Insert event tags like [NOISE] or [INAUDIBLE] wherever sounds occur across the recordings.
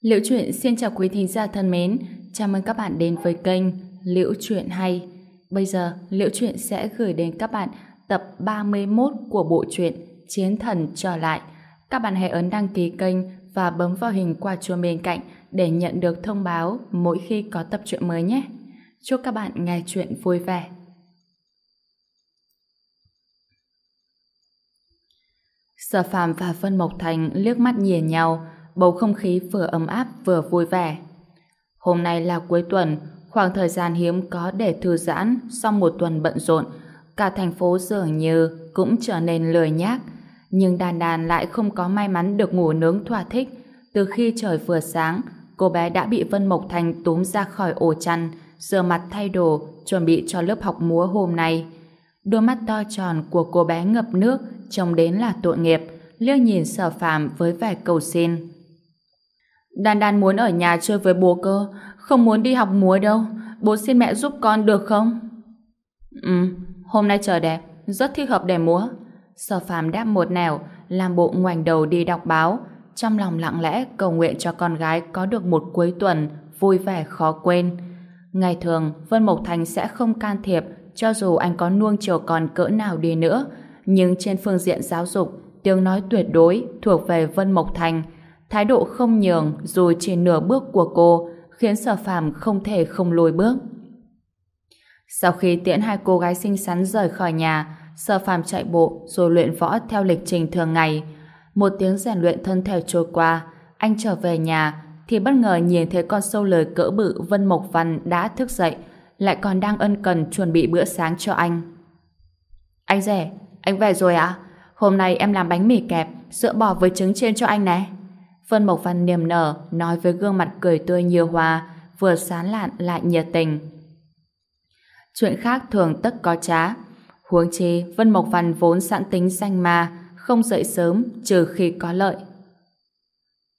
Liễu Chuyện xin chào quý thính giả thân mến, chào mừng các bạn đến với kênh Liễu Chuyện Hay. Bây giờ, Liễu Chuyện sẽ gửi đến các bạn tập 31 của bộ truyện Chiến Thần Trở Lại. Các bạn hãy ấn đăng ký kênh và bấm vào hình quả chuông bên cạnh để nhận được thông báo mỗi khi có tập truyện mới nhé. Chúc các bạn nghe chuyện vui vẻ. Sở Phạm và Vân Mộc Thành liếc mắt nhìn nhau, bầu không khí vừa ấm áp vừa vui vẻ. Hôm nay là cuối tuần, khoảng thời gian hiếm có để thư giãn sau một tuần bận rộn, cả thành phố dường như cũng trở nên lười nhác. Nhưng đàn đàn lại không có may mắn được ngủ nướng thỏa thích. Từ khi trời vừa sáng, cô bé đã bị Vân Mộc Thành túm ra khỏi ổ chăn, rửa mặt thay đồ, chuẩn bị cho lớp học múa hôm nay. Đôi mắt to tròn của cô bé ngập nước, trông đến là tội nghiệp, liếc nhìn sở phàm với vẻ cầu xin. Đan Đan muốn ở nhà chơi với bố cơ, không muốn đi học múa đâu. Bố xin mẹ giúp con được không? Ừ, hôm nay trời đẹp, rất thích hợp để múa. Sở phàm đáp một nẻo, làm bộ ngoảnh đầu đi đọc báo, trong lòng lặng lẽ cầu nguyện cho con gái có được một cuối tuần vui vẻ khó quên. Ngày thường, Vân Mộc Thành sẽ không can thiệp cho dù anh có nuông chiều con cỡ nào đi nữa, nhưng trên phương diện giáo dục, tiếng nói tuyệt đối thuộc về Vân Mộc Thành. Thái độ không nhường dù chỉ nửa bước của cô khiến sở phàm không thể không lùi bước. Sau khi tiễn hai cô gái xinh xắn rời khỏi nhà, sở phàm chạy bộ rồi luyện võ theo lịch trình thường ngày. Một tiếng rèn luyện thân thể trôi qua, anh trở về nhà thì bất ngờ nhìn thấy con sâu lời cỡ bự Vân Mộc Văn đã thức dậy, lại còn đang ân cần chuẩn bị bữa sáng cho anh. Anh rể, anh về rồi ạ? Hôm nay em làm bánh mì kẹp, sữa bò với trứng chiên cho anh nè. Vân Mộc Văn niềm nở, nói với gương mặt cười tươi nhiều hoa, vừa sán lạn lại nhiệt tình. Chuyện khác thường tất có trá. Huống chi, Vân Mộc Văn vốn sẵn tính danh ma, không dậy sớm trừ khi có lợi.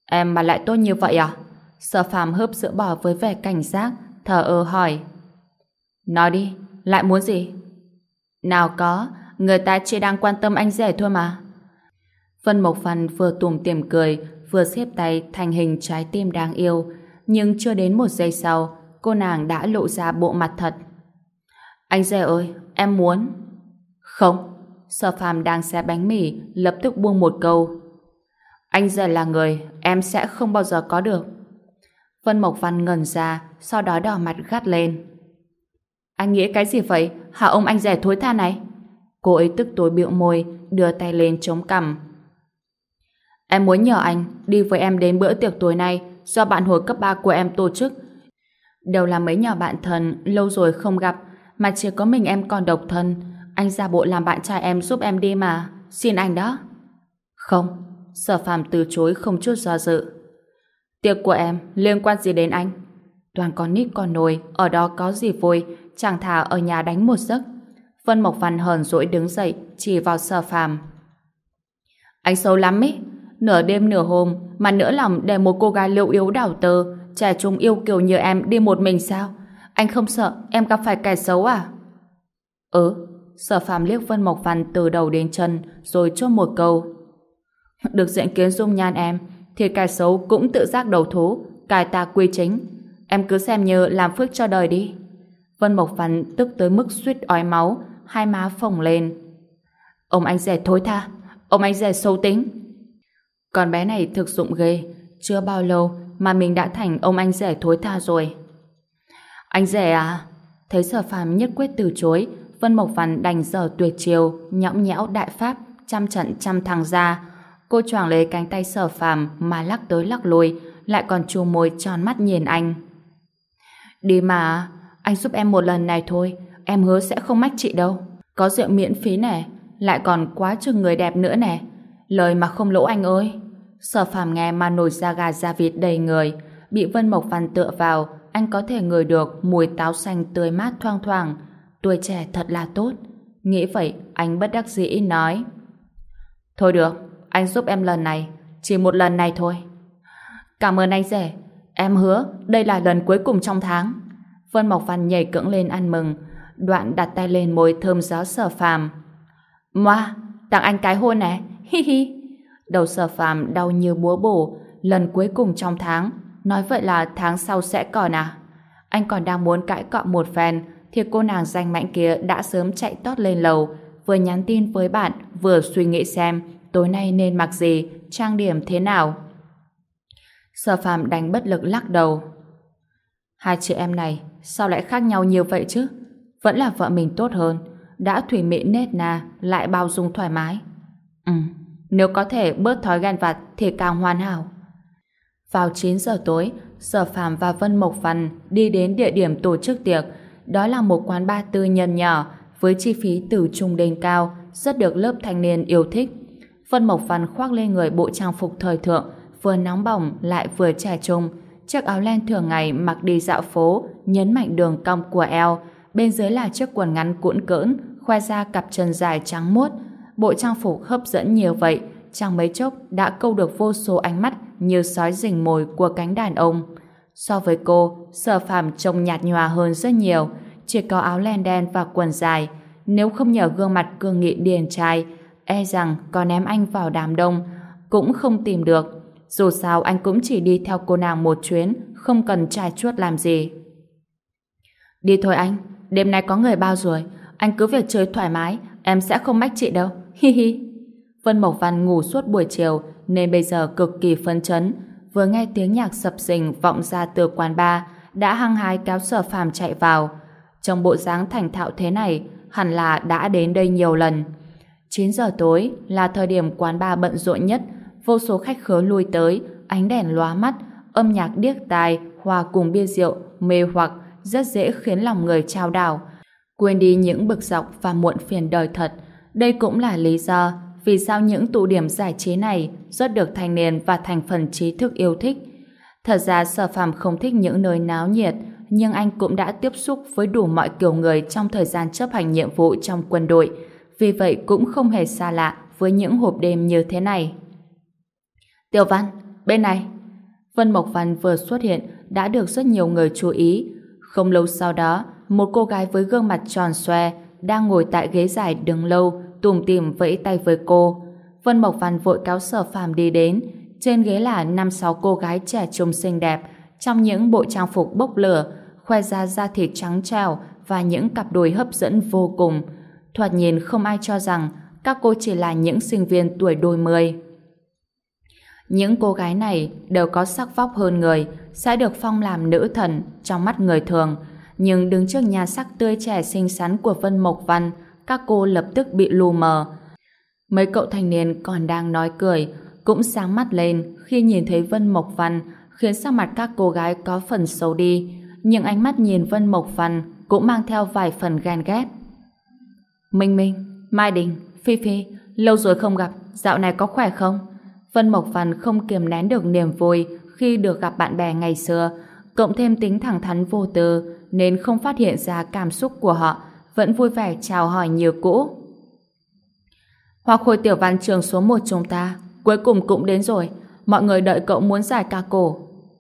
Em mà lại tốt như vậy à? Sở phàm hớp sữa bò với vẻ cảnh giác, thờ ơ hỏi. Nói đi, lại muốn gì? Nào có, người ta chỉ đang quan tâm anh rể thôi mà. Vân Mộc Văn vừa tùm tìm cười, vừa xếp tay thành hình trái tim đáng yêu, nhưng chưa đến một giây sau, cô nàng đã lộ ra bộ mặt thật. Anh rể ơi, em muốn. Không, Sở Phàm đang xé bánh mì, lập tức buông một câu. Anh rể là người, em sẽ không bao giờ có được. Vân Mộc Văn ngẩn ra, sau đó đỏ mặt gắt lên. Anh nghĩ cái gì vậy? Hả ông anh rẻ thối tha này? Cô ấy tức tối bĩu môi, đưa tay lên chống cằm. Em muốn nhờ anh đi với em đến bữa tiệc tối nay do bạn hồi cấp 3 của em tổ chức. Đều là mấy nhỏ bạn thân lâu rồi không gặp mà chỉ có mình em còn độc thân. Anh ra bộ làm bạn trai em giúp em đi mà. Xin anh đó. Không. Sở phàm từ chối không chút do dự. Tiệc của em liên quan gì đến anh? Toàn con nít con nồi, ở đó có gì vui, chẳng thà ở nhà đánh một giấc. Vân Mộc Văn hờn dỗi đứng dậy, chỉ vào sở phàm. Anh xấu lắm ý, nửa đêm nửa hôm mà nỡ lòng để một cô gái liệu yếu đảo tơ, trẻ trung yêu kiều như em đi một mình sao? Anh không sợ em gặp phải kẻ xấu à? Ừ, sở phàm liếc Vân Mộc Văn từ đầu đến chân rồi chốt một câu. Được diện kiến dung nhan em, thì kẻ xấu cũng tự giác đầu thú, cài ta quy chính. Em cứ xem như làm phước cho đời đi. Vân Mộc Văn tức tới mức suýt ói máu, hai má phồng lên. Ông anh rẻ thối tha, ông anh rẻ sâu tính. Con bé này thực dụng ghê, chưa bao lâu mà mình đã thành ông anh rẻ thối tha rồi. Anh rẻ à? Thấy sở phàm nhất quyết từ chối, Vân Mộc Văn đành giờ tuyệt chiều, nhõng nhẽo đại pháp, trăm trận trăm thằng ra. Cô choàng lấy cánh tay sở phàm mà lắc tới lắc lui lại còn chu môi tròn mắt nhìn anh. Đi mà, anh giúp em một lần này thôi, em hứa sẽ không mách chị đâu. Có rượu miễn phí nè, lại còn quá chừng người đẹp nữa nè. Lời mà không lỗ anh ơi. Sở phàm nghe mà nổi da gà da vịt đầy người, bị Vân Mộc Văn tựa vào, anh có thể ngửi được mùi táo xanh tươi mát thoang thoảng. Tuổi trẻ thật là tốt. Nghĩ vậy, anh bất đắc dĩ nói. Thôi được, anh giúp em lần này, chỉ một lần này thôi. Cảm ơn anh rể, em hứa đây là lần cuối cùng trong tháng. Vân Mộc Văn nhảy cưỡng lên ăn mừng, đoạn đặt tay lên môi thơm gió sở phàm. Moa, tặng anh cái hôn nè, hi hi. Đầu sở phàm đau như búa bổ, lần cuối cùng trong tháng, nói vậy là tháng sau sẽ còn à? Anh còn đang muốn cãi cọ một phen, thì cô nàng danh mạnh kia đã sớm chạy tót lên lầu, vừa nhắn tin với bạn, vừa suy nghĩ xem tối nay nên mặc gì, trang điểm thế nào. Sở phàm đánh bất lực lắc đầu. Hai chị em này, sao lại khác nhau nhiều vậy chứ? Vẫn là vợ mình tốt hơn, đã thủy mị nết na, lại bao dung thoải mái. Ừ, nếu có thể bớt thói ghen vặt thì càng hoàn hảo. Vào 9 giờ tối, Sở Phạm và Vân Mộc Văn đi đến địa điểm tổ chức tiệc. Đó là một quán bar tư nhân nhỏ với chi phí từ trung đến cao, rất được lớp thanh niên yêu thích. Vân Mộc Văn khoác lên người bộ trang phục thời thượng, vừa nóng bỏng lại vừa trẻ trung. Chiếc áo len thường ngày mặc đi dạo phố, nhấn mạnh đường cong của eo. Bên dưới là chiếc quần ngắn cuộn cỡn, khoe ra cặp chân dài trắng muốt. Bộ trang phục hấp dẫn nhiều vậy, chẳng mấy chốc đã câu được vô số ánh mắt như sói rình mồi của cánh đàn ông. So với cô, sở phàm trông nhạt nhòa hơn rất nhiều, chỉ có áo len đen và quần dài. Nếu không nhờ gương mặt cương nghị điển trai, e rằng có ném anh vào đám đông, cũng không tìm được. Dù sao anh cũng chỉ đi theo cô nàng một chuyến, không cần trai chuốt làm gì. Đi thôi anh, đêm nay có người bao rồi, anh cứ việc chơi thoải mái, em sẽ không mách chị đâu, hi hi. Vân Mộc Văn ngủ suốt buổi chiều nên bây giờ cực kỳ phấn chấn. Vừa nghe tiếng nhạc sập sình vọng ra từ quán bar, đã hăng hái kéo sở phàm chạy vào. Trong bộ dáng thành thạo thế này, hẳn là đã đến đây nhiều lần. 9 giờ tối là thời điểm quán bar bận rộn nhất, vô số khách khứa lui tới, ánh đèn lóa mắt, âm nhạc điếc tai, hòa cùng bia rượu, mê hoặc, rất dễ khiến lòng người trao đảo. Quên đi những bực dọc và muộn phiền đời thật. Đây cũng là lý do vì sao những tụ điểm giải trí này rất được thanh niên và thành phần trí thức yêu thích. Thật ra Sở Phàm không thích những nơi náo nhiệt, nhưng anh cũng đã tiếp xúc với đủ mọi kiểu người trong thời gian chấp hành nhiệm vụ trong quân đội, vì vậy cũng không hề xa lạ với những hộp đêm như thế này. Tiểu Văn, bên này. Vân Mộc Văn vừa xuất hiện đã được rất nhiều người chú ý. Không lâu sau đó, một cô gái với gương mặt tròn xoe đang ngồi tại ghế dài đứng lâu, tùm tìm vẫy tay với cô. Vân Mộc Văn vội cáo sở phàm đi đến. Trên ghế là năm sáu cô gái trẻ trung xinh đẹp, trong những bộ trang phục bốc lửa, khoe ra da thịt trắng trào và những cặp đùi hấp dẫn vô cùng. Thoạt nhìn không ai cho rằng các cô chỉ là những sinh viên tuổi đôi mươi. Những cô gái này đều có sắc vóc hơn người, sẽ được phong làm nữ thần trong mắt người thường. Nhưng đứng trước nhà sắc tươi trẻ xinh xắn của Vân Mộc Văn, các cô lập tức bị lù mờ. Mấy cậu thanh niên còn đang nói cười, cũng sáng mắt lên khi nhìn thấy Vân Mộc Văn, khiến sắc mặt các cô gái có phần xấu đi. Nhưng ánh mắt nhìn Vân Mộc Văn cũng mang theo vài phần ghen ghét. Minh Minh, Mai Đình, Phi Phi, lâu rồi không gặp, dạo này có khỏe không? Vân Mộc Văn không kiềm nén được niềm vui khi được gặp bạn bè ngày xưa, cộng thêm tính thẳng thắn vô tư nên không phát hiện ra cảm xúc của họ vẫn vui vẻ chào hỏi như cũ. Hoa khôi tiểu văn trường số 1 chúng ta cuối cùng cũng đến rồi. Mọi người đợi cậu muốn giải ca cổ.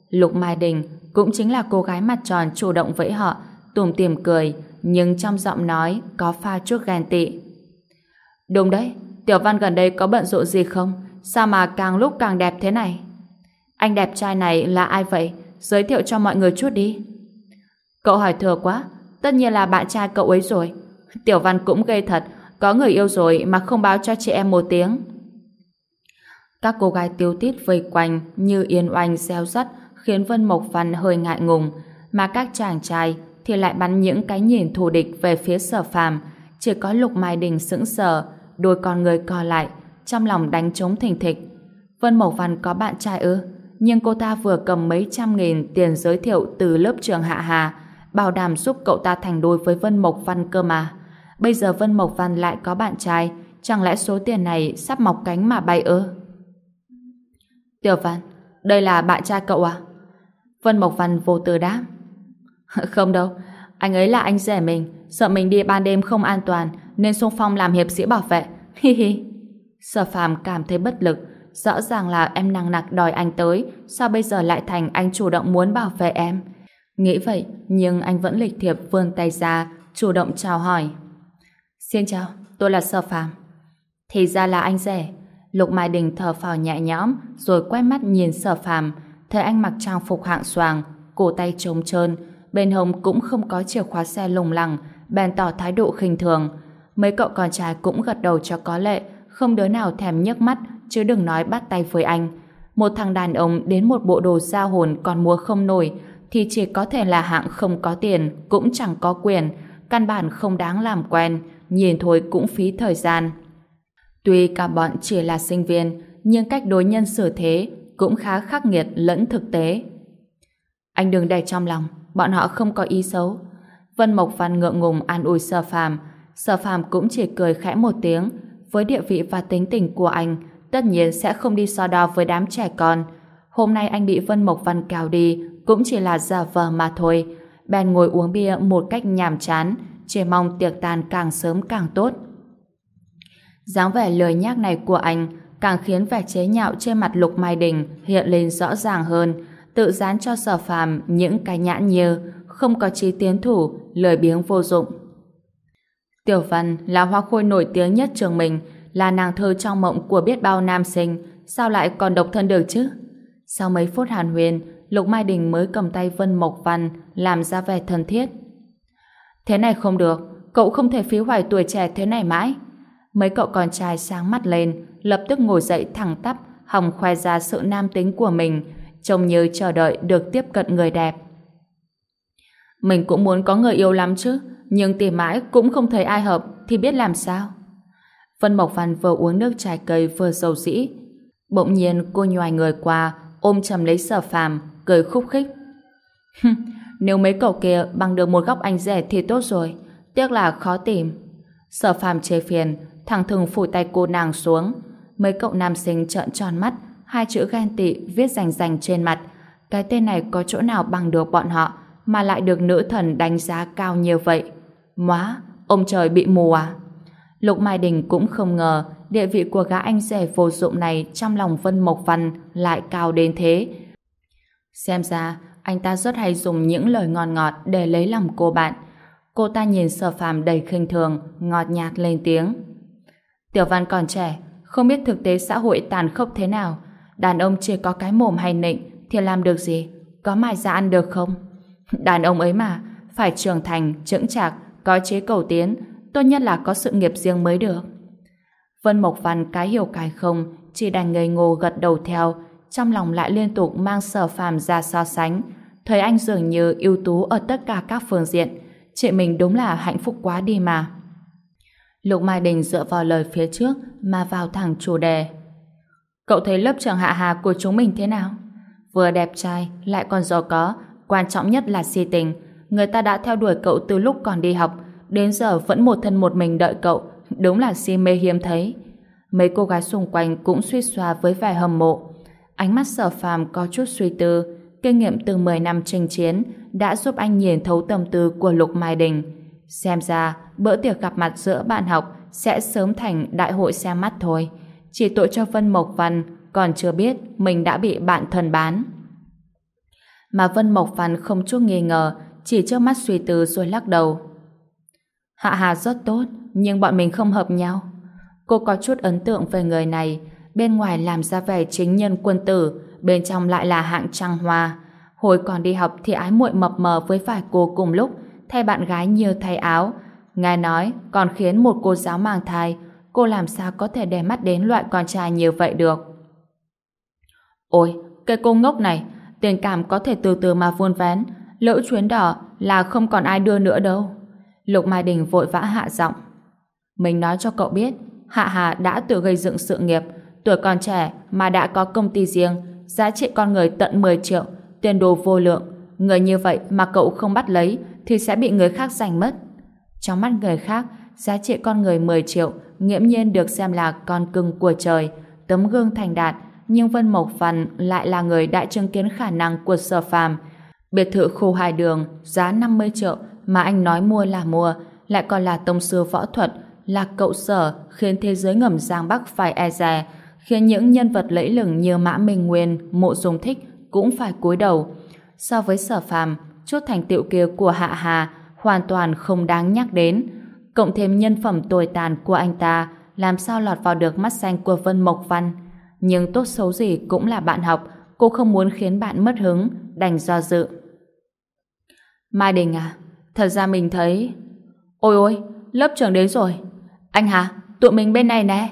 Lục Mai Đình cũng chính là cô gái mặt tròn chủ động với họ, tùm tìm cười, nhưng trong giọng nói có pha chút ghen tị. Đúng đấy, Tiểu Văn gần đây có bận rộn gì không? Sao mà càng lúc càng đẹp thế này? Anh đẹp trai này là ai vậy? Giới thiệu cho mọi người chút đi. Cậu hỏi thừa quá, Tất nhiên là bạn trai cậu ấy rồi. Tiểu Văn cũng gây thật, có người yêu rồi mà không báo cho chị em một tiếng. Các cô gái tiêu tít vây quanh như yên oanh gieo rắt khiến Vân Mộc Văn hơi ngại ngùng, mà các chàng trai thì lại bắn những cái nhìn thù địch về phía sở phàm. Chỉ có Lục Mai Đình sững sờ, đôi con người co lại, trong lòng đánh trống thình thịch. Vân Mộc Văn có bạn trai ư? Nhưng cô ta vừa cầm mấy trăm nghìn tiền giới thiệu từ lớp trường Hạ Hà, bảo đảm giúp cậu ta thành đôi với Vân Mộc Văn cơ mà. Bây giờ Vân Mộc Văn lại có bạn trai, chẳng lẽ số tiền này sắp mọc cánh mà bay ư? Tiểu Văn, đây là bạn trai cậu à? Vân Mộc Văn vô tư đáp. [LAUGHS] không đâu, anh ấy là anh rể mình, sợ mình đi ban đêm không an toàn, nên xung phong làm hiệp sĩ bảo vệ. [LAUGHS] Hi hi. Sở phàm cảm thấy bất lực, rõ ràng là em năng nặc đòi anh tới, sao bây giờ lại thành anh chủ động muốn bảo vệ em? Nghĩ vậy, nhưng anh vẫn lịch thiệp vươn tay ra, chủ động chào hỏi. Xin chào, tôi là Sở Phạm. Thì ra là anh rể. Lục Mai Đình thở phào nhẹ nhõm, rồi quay mắt nhìn Sở Phạm. thấy anh mặc trang phục hạng xoàng, cổ tay trống trơn, bên hông cũng không có chìa khóa xe lùng lẳng, bèn tỏ thái độ khinh thường. Mấy cậu con trai cũng gật đầu cho có lệ, không đứa nào thèm nhấc mắt, chứ đừng nói bắt tay với anh. Một thằng đàn ông đến một bộ đồ da hồn còn mua không nổi, thì chỉ có thể là hạng không có tiền, cũng chẳng có quyền, căn bản không đáng làm quen, nhìn thôi cũng phí thời gian. Tuy cả bọn chỉ là sinh viên, nhưng cách đối nhân xử thế cũng khá khắc nghiệt lẫn thực tế. Anh đừng để trong lòng, bọn họ không có ý xấu. Vân Mộc Văn ngượng ngùng an ủi Sở Phàm, Sở Phàm cũng chỉ cười khẽ một tiếng, với địa vị và tính tình của anh, tất nhiên sẽ không đi so đo với đám trẻ con. Hôm nay anh bị Vân Mộc Văn cào đi, cũng chỉ là giả vờ mà thôi. Bèn ngồi uống bia một cách nhàm chán, chỉ mong tiệc tàn càng sớm càng tốt. dáng vẻ lời nhắc này của anh càng khiến vẻ chế nhạo trên mặt Lục Mai Đình hiện lên rõ ràng hơn, tự dán cho sở phàm những cái nhãn như không có trí tiến thủ, lời biếng vô dụng. Tiểu Văn là hoa khôi nổi tiếng nhất trường mình, là nàng thơ trong mộng của biết bao nam sinh, sao lại còn độc thân được chứ? Sau mấy phút hàn huyền, Lục Mai Đình mới cầm tay Vân Mộc Văn làm ra vẻ thân thiết. Thế này không được, cậu không thể phí hoài tuổi trẻ thế này mãi. Mấy cậu con trai sáng mắt lên, lập tức ngồi dậy thẳng tắp, hòng khoe ra sự nam tính của mình, trông như chờ đợi được tiếp cận người đẹp. Mình cũng muốn có người yêu lắm chứ, nhưng tìm mãi cũng không thấy ai hợp, thì biết làm sao? Vân Mộc Văn vừa uống nước trái cây vừa dầu dĩ. Bỗng nhiên cô nhòi người qua, ôm chầm lấy sở phàm, cười khúc khích. Nếu mấy cậu kia bằng được một góc anh rẻ thì tốt rồi, tiếc là khó tìm. Sở phàm chê phiền, thằng thừng phủ tay cô nàng xuống. Mấy cậu nam sinh trợn tròn mắt, hai chữ ghen tị viết rành rành trên mặt. Cái tên này có chỗ nào bằng được bọn họ mà lại được nữ thần đánh giá cao như vậy? Móa, ông trời bị mù à? Lục Mai Đình cũng không ngờ địa vị của gã anh rể vô dụng này trong lòng Vân Mộc Văn lại cao đến thế. Xem ra, anh ta rất hay dùng những lời ngon ngọt để lấy lòng cô bạn. Cô ta nhìn sở phàm đầy khinh thường, ngọt nhạt lên tiếng. Tiểu Văn còn trẻ, không biết thực tế xã hội tàn khốc thế nào. Đàn ông chỉ có cái mồm hay nịnh thì làm được gì? Có mài ra ăn được không? [LAUGHS] Đàn ông ấy mà, phải trưởng thành, trưởng chạc, có chế cầu tiến, tốt nhất là có sự nghiệp riêng mới được. Vân Mộc Văn cái hiểu cái không, chỉ đành ngây ngô gật đầu theo, trong lòng lại liên tục mang sở phàm ra so sánh. Thấy anh dường như ưu tú ở tất cả các phương diện, chị mình đúng là hạnh phúc quá đi mà. Lục Mai Đình dựa vào lời phía trước mà vào thẳng chủ đề. Cậu thấy lớp trường hạ hà của chúng mình thế nào? Vừa đẹp trai, lại còn giàu có, quan trọng nhất là si tình. Người ta đã theo đuổi cậu từ lúc còn đi học, đến giờ vẫn một thân một mình đợi cậu, đúng là si mê hiếm thấy. Mấy cô gái xung quanh cũng suy xoa với vẻ hâm mộ. Ánh mắt sở phàm có chút suy tư, kinh nghiệm từ 10 năm chinh chiến đã giúp anh nhìn thấu tâm tư của Lục Mai Đình. Xem ra, bữa tiệc gặp mặt giữa bạn học sẽ sớm thành đại hội xem mắt thôi. Chỉ tội cho Vân Mộc Văn còn chưa biết mình đã bị bạn thân bán. Mà Vân Mộc Văn không chút nghi ngờ, chỉ trước mắt suy tư rồi lắc đầu. Hạ Hà rất tốt, nhưng bọn mình không hợp nhau. Cô có chút ấn tượng về người này, bên ngoài làm ra vẻ chính nhân quân tử, bên trong lại là hạng trăng hoa. Hồi còn đi học thì ái muội mập mờ với vài cô cùng lúc, thay bạn gái nhiều thay áo. Nghe nói còn khiến một cô giáo mang thai, cô làm sao có thể để mắt đến loại con trai như vậy được. Ôi, cái cô ngốc này, tình cảm có thể từ từ mà vuôn vén, lỡ chuyến đỏ là không còn ai đưa nữa đâu. Lục Mai Đình vội vã hạ giọng. Mình nói cho cậu biết, Hạ Hà đã tự gây dựng sự nghiệp, tuổi còn trẻ mà đã có công ty riêng, giá trị con người tận 10 triệu, tiền đồ vô lượng. Người như vậy mà cậu không bắt lấy thì sẽ bị người khác giành mất. Trong mắt người khác, giá trị con người 10 triệu nghiễm nhiên được xem là con cưng của trời, tấm gương thành đạt, nhưng Vân Mộc Văn lại là người đã chứng kiến khả năng của sở phàm. Biệt thự khu hai đường, giá 50 triệu mà anh nói mua là mua, lại còn là tông sư võ thuật, là cậu sở khiến thế giới ngầm Giang Bắc phải e dè, khiến những nhân vật lẫy lừng như Mã Minh Nguyên, Mộ Dung Thích cũng phải cúi đầu. So với sở phàm, chút thành tựu kia của Hạ Hà hoàn toàn không đáng nhắc đến. Cộng thêm nhân phẩm tồi tàn của anh ta, làm sao lọt vào được mắt xanh của Vân Mộc Văn. Nhưng tốt xấu gì cũng là bạn học, cô không muốn khiến bạn mất hứng, đành do dự. Mai Đình à, thật ra mình thấy... Ôi ôi, lớp trưởng đến rồi. Anh Hà, tụi mình bên này nè.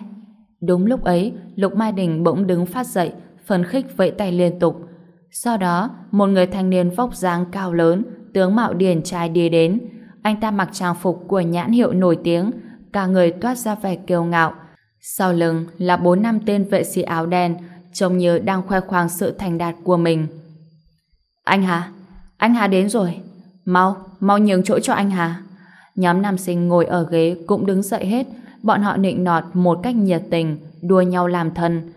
Đúng lúc ấy, Lục Mai Đình bỗng đứng phát dậy, phấn khích vẫy tay liên tục. Sau đó, một người thanh niên vóc dáng cao lớn, tướng mạo điển trai đi đến. Anh ta mặc trang phục của nhãn hiệu nổi tiếng, cả người toát ra vẻ kiêu ngạo. Sau lưng là bốn năm tên vệ sĩ áo đen, trông như đang khoe khoang sự thành đạt của mình. Anh Hà, anh Hà đến rồi. Mau, mau nhường chỗ cho anh Hà. Nhóm nam sinh ngồi ở ghế cũng đứng dậy hết, bọn họ nịnh nọt một cách nhiệt tình, đua nhau làm thân.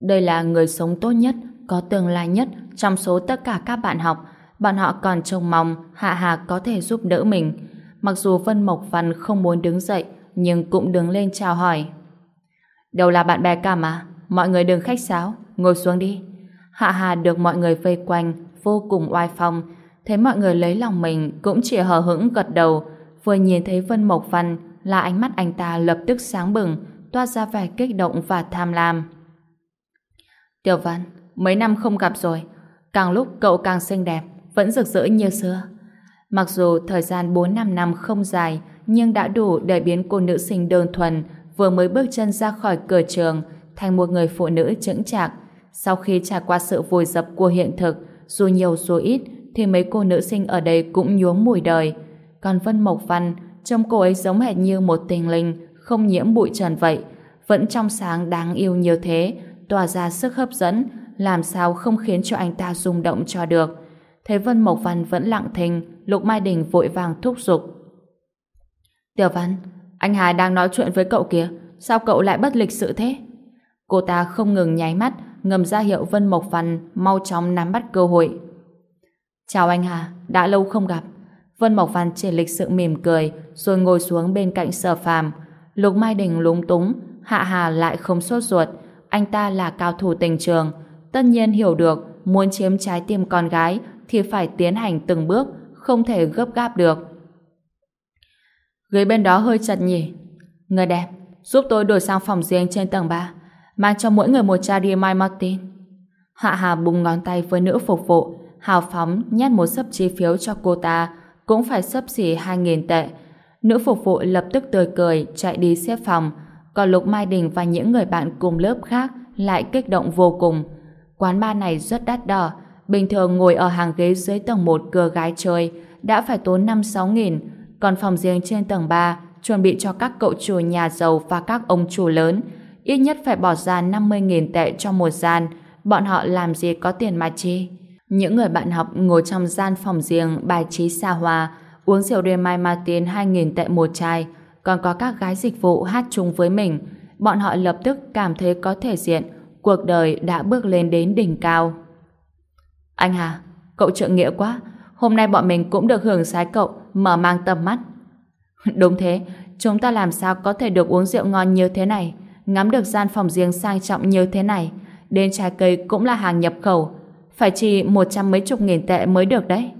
Đây là người sống tốt nhất, có tương lai nhất trong số tất cả các bạn học. Bọn họ còn trông mong Hạ Hà có thể giúp đỡ mình. Mặc dù Vân Mộc Văn không muốn đứng dậy, nhưng cũng đứng lên chào hỏi. Đâu là bạn bè cả mà, mọi người đừng khách sáo, ngồi xuống đi. Hạ Hà được mọi người vây quanh, vô cùng oai phong. Thấy mọi người lấy lòng mình cũng chỉ hờ hững gật đầu. Vừa nhìn thấy Vân Mộc Văn là ánh mắt anh ta lập tức sáng bừng, toát ra vẻ kích động và tham lam. Tiểu Văn, mấy năm không gặp rồi, càng lúc cậu càng xinh đẹp, vẫn rực rỡ như xưa. Mặc dù thời gian 4-5 năm không dài, nhưng đã đủ để biến cô nữ sinh đơn thuần vừa mới bước chân ra khỏi cửa trường thành một người phụ nữ chững chạc. Sau khi trải qua sự vùi dập của hiện thực, dù nhiều dù ít, thì mấy cô nữ sinh ở đây cũng nhuốm mùi đời. Còn Vân Mộc Văn, trông cô ấy giống hệt như một tình linh, không nhiễm bụi trần vậy. Vẫn trong sáng đáng yêu như thế, tỏa ra sức hấp dẫn, làm sao không khiến cho anh ta rung động cho được. Thấy Vân Mộc Văn vẫn lặng thinh, Lục Mai Đình vội vàng thúc giục. Tiểu Văn, anh Hà đang nói chuyện với cậu kìa, sao cậu lại bất lịch sự thế? Cô ta không ngừng nháy mắt, ngầm ra hiệu Vân Mộc Văn mau chóng nắm bắt cơ hội. Chào anh Hà, đã lâu không gặp. Vân Mộc Văn chỉ lịch sự mỉm cười, rồi ngồi xuống bên cạnh sở phàm. Lục Mai Đình lúng túng, Hạ Hà lại không sốt ruột. Anh ta là cao thủ tình trường, tất nhiên hiểu được muốn chiếm trái tim con gái thì phải tiến hành từng bước, không thể gấp gáp được. Ghế bên đó hơi chật nhỉ. Người đẹp, giúp tôi đổi sang phòng riêng trên tầng 3, mang cho mỗi người một chai đi Mai Martin. Hạ Hà bùng ngón tay với nữ phục vụ, hào phóng nhét một sấp chi phiếu cho cô ta, cũng phải sấp xỉ 2.000 tệ. Nữ phục vụ lập tức tươi cười chạy đi xếp phòng, còn Lục Mai Đình và những người bạn cùng lớp khác lại kích động vô cùng. Quán bar này rất đắt đỏ, bình thường ngồi ở hàng ghế dưới tầng 1 cửa gái chơi đã phải tốn 5-6 nghìn, còn phòng riêng trên tầng 3 chuẩn bị cho các cậu chủ nhà giàu và các ông chủ lớn, ít nhất phải bỏ ra 50.000 tệ cho một gian, bọn họ làm gì có tiền mà chi. Những người bạn học ngồi trong gian phòng riêng bài trí xa hoa, uống rượu đêm mai Martin 2.000 tệ một chai, còn có các gái dịch vụ hát chung với mình. Bọn họ lập tức cảm thấy có thể diện, cuộc đời đã bước lên đến đỉnh cao. Anh Hà, cậu trượng nghĩa quá, hôm nay bọn mình cũng được hưởng sái cậu, mở mang tầm mắt. [LAUGHS] Đúng thế, chúng ta làm sao có thể được uống rượu ngon như thế này, ngắm được gian phòng riêng sang trọng như thế này, đến trái cây cũng là hàng nhập khẩu, phải chi một trăm mấy chục nghìn tệ mới được đấy.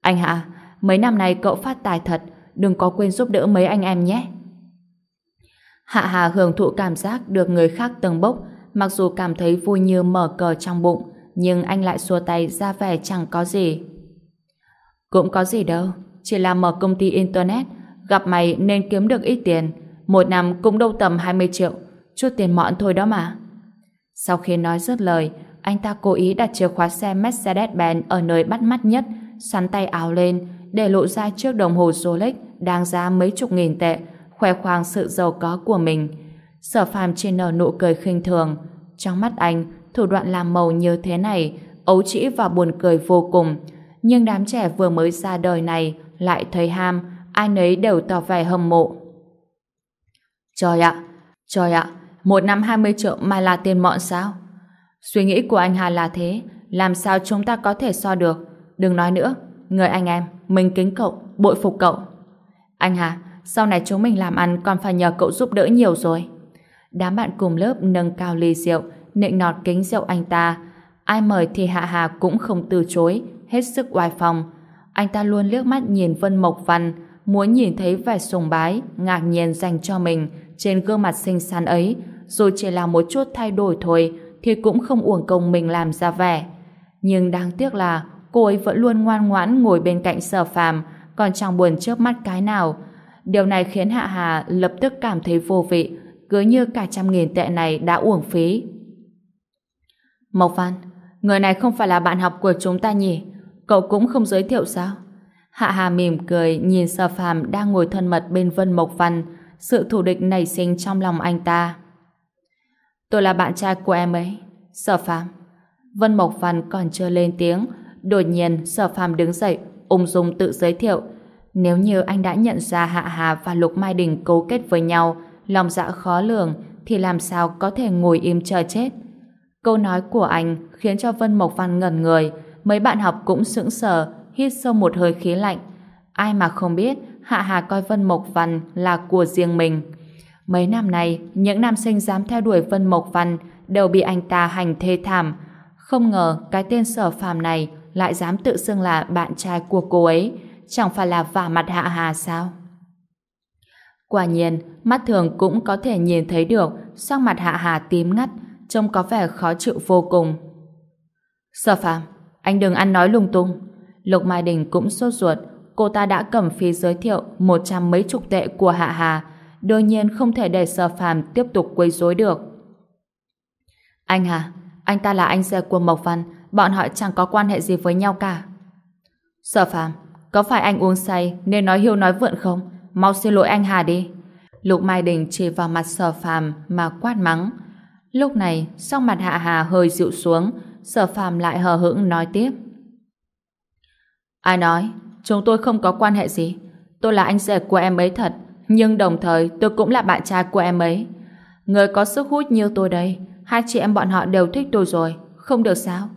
Anh Hạ, mấy năm nay cậu phát tài thật, đừng có quên giúp đỡ mấy anh em nhé. Hạ Hà hưởng thụ cảm giác được người khác từng bốc, mặc dù cảm thấy vui như mở cờ trong bụng, nhưng anh lại xua tay ra vẻ chẳng có gì. Cũng có gì đâu, chỉ là mở công ty Internet, gặp mày nên kiếm được ít tiền, một năm cũng đâu tầm 20 triệu, chút tiền mọn thôi đó mà. Sau khi nói dứt lời, anh ta cố ý đặt chìa khóa xe Mercedes-Benz ở nơi bắt mắt nhất, sắn tay áo lên, để lộ ra chiếc đồng hồ Rolex đang giá mấy chục nghìn tệ, khoe khoang sự giàu có của mình. Sở phàm trên nở nụ cười khinh thường. Trong mắt anh, thủ đoạn làm màu như thế này, ấu trĩ và buồn cười vô cùng. Nhưng đám trẻ vừa mới ra đời này lại thấy ham, ai nấy đều tỏ vẻ hâm mộ. Trời ạ, trời ạ, một năm 20 triệu mà là tiền mọn sao? Suy nghĩ của anh Hà là thế, làm sao chúng ta có thể so được? Đừng nói nữa, người anh em, mình kính cậu, bội phục cậu. Anh Hà, sau này chúng mình làm ăn còn phải nhờ cậu giúp đỡ nhiều rồi. Đám bạn cùng lớp nâng cao ly rượu, nịnh nọt kính rượu anh ta. Ai mời thì Hạ Hà cũng không từ chối, hết sức oai phòng Anh ta luôn liếc mắt nhìn Vân Mộc Văn, muốn nhìn thấy vẻ sùng bái, ngạc nhiên dành cho mình trên gương mặt xinh xắn ấy, dù chỉ là một chút thay đổi thôi, thì cũng không uổng công mình làm ra vẻ. Nhưng đáng tiếc là cô ấy vẫn luôn ngoan ngoãn ngồi bên cạnh sở phàm, còn chẳng buồn chớp mắt cái nào. Điều này khiến Hạ Hà lập tức cảm thấy vô vị, cứ như cả trăm nghìn tệ này đã uổng phí. Mộc Văn, người này không phải là bạn học của chúng ta nhỉ? Cậu cũng không giới thiệu sao? Hạ Hà mỉm cười nhìn Sở Phàm đang ngồi thân mật bên Vân Mộc Văn, sự thù địch nảy sinh trong lòng anh ta. Tôi là bạn trai của em ấy, Sở Phàm. Vân Mộc Văn còn chưa lên tiếng, đột nhiên Sở Phàm đứng dậy, ung dung tự giới thiệu. Nếu như anh đã nhận ra Hạ Hà và Lục Mai Đình cấu kết với nhau, lòng dạ khó lường, thì làm sao có thể ngồi im chờ chết? Câu nói của anh khiến cho Vân Mộc Văn ngẩn người, mấy bạn học cũng sững sờ, hít sâu một hơi khí lạnh. Ai mà không biết, Hạ Hà coi Vân Mộc Văn là của riêng mình. Mấy năm nay, những nam sinh dám theo đuổi Vân Mộc Văn đều bị anh ta hành thê thảm. Không ngờ cái tên sở phàm này lại dám tự xưng là bạn trai của cô ấy. Chẳng phải là vả mặt Hạ Hà sao? Quả nhiên, mắt thường cũng có thể nhìn thấy được sắc mặt Hạ Hà tím ngắt, trông có vẻ khó chịu vô cùng. Sở phàm, anh đừng ăn nói lung tung. Lục Mai Đình cũng sốt ruột, cô ta đã cầm phí giới thiệu một trăm mấy chục tệ của Hạ Hà, đương nhiên không thể để Sở Phàm tiếp tục quấy rối được. Anh Hà, anh ta là anh rể của Mộc Văn, bọn họ chẳng có quan hệ gì với nhau cả. Sở Phàm, có phải anh uống say nên nói hiu nói vượn không? Mau xin lỗi anh Hà đi. Lục Mai Đình chỉ vào mặt Sở Phàm mà quát mắng. Lúc này, sau mặt Hạ Hà hơi dịu xuống, Sở Phàm lại hờ hững nói tiếp. Ai nói? Chúng tôi không có quan hệ gì. Tôi là anh rể của em ấy thật, nhưng đồng thời tôi cũng là bạn trai của em ấy. Người có sức hút như tôi đây, hai chị em bọn họ đều thích tôi rồi, không được sao?